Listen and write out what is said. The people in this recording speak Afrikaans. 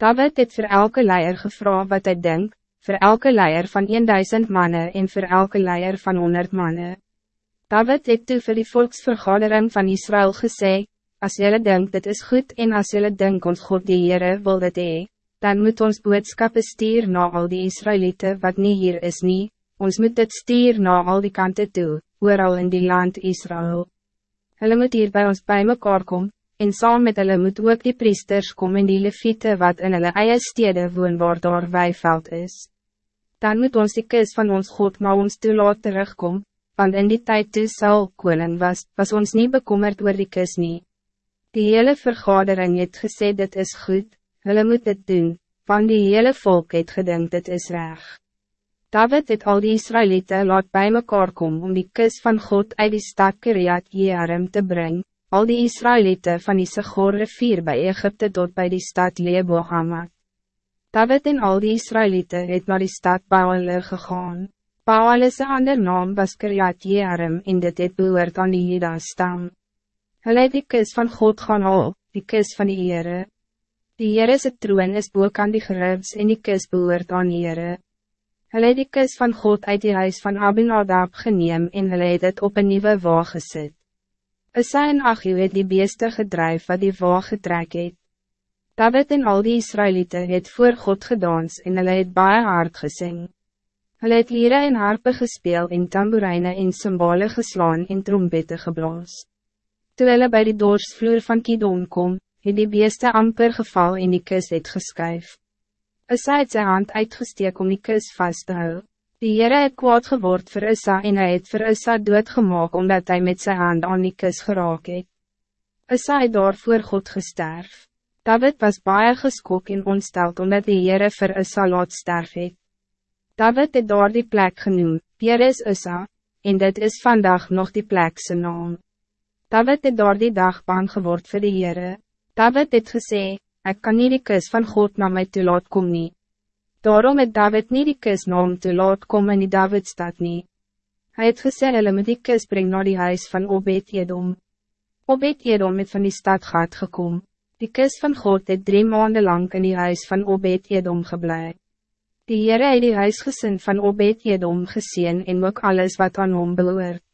David het voor elke leier gevra wat hij denkt, voor elke leier van 1000 mannen en voor elke leier van 100 mannen. David het toe vir die volksvergadering van Israël gesê, as jylle denkt dit is goed en as jylle denk ons God die Heere wil dit hee, dan moet ons boodskappe stuur na al die Israëlieten wat niet hier is nie, ons moet dit stuur na al die kanten toe, ooral in die land Israël. Hulle moet hier bij ons bij mekaar kom, en saam met hulle moet ook die priesters kom en die leviete wat in hulle eie stede woon waar daar weiveld is. Dan moet ons die kus van ons God na ons toe laat terugkom, want in die tijd toe Saul koning was, was ons niet bekommerd oor die kus nie. Die hele vergadering het gesê dit is goed, hulle moet dit doen, want die hele volk het gedink dit is reg. David het al die Israëlieten laat bij mekaar kom om die kus van God uit die stad Kiriat Jearim te brengen, al die Israëlieten van die Segor rivier bij Egypte tot bij die stad Lebohamat. David en al die Israëlieten het naar die stad Baale gegaan. Baal is een ander naam was Kiryat Jearim en dit het behoort aan die Jeda stam. Hulle het die kus van God gaan al, die kus van die Heere. Die Heere troon is boek aan die geribs en die kus behoort aan die Heere. Hulle het die kus van God uit die huis van Abinadab geneem en hulle het het op een nieuwe waag gezet. Issa en Achio het die beeste gedrijf wat die waag getrek het. David en al die Israëlieten het voor God gedans en hulle het baie hard gesing. Hulle het lire en harpe gespeel en tamboerijne en symbole geslaan en trompette geblaas. Toe hulle by die doorsvloer van Kidon kom, het die beeste amper geval en die kus het geskuif. Issa het sy hand uitgesteek om die kus vast te houden. Die Heere het kwaad geword vir Issa en hy het vir Issa doodgemaak omdat hij met zijn hand aan die kus geraak het. Issa het daarvoor God gesterf. David was baie geskok en ontsteld omdat die Heere vir Issa laat sterf het. David het daar die plek genoem, Pier is Issa, en dit is vandaag nog die plekse naam. David het daar die dag bang geword vir die Heere. David het gesê, ik kan niet die kus van God naar mij toe laat kom nie. Daarom het David niet die kus na om te laat kom in die Davidstad nie. Hy het gesê hulle moet die kus bring na die huis van Obed-Edom. Obed-Edom het van die stad gaat gekom. Die kus van God het drie maanden lang in die huis van Obed-Edom geblei. Die Heere het die huisgesin van Obed-Edom gezien en ook alles wat aan hom behoort.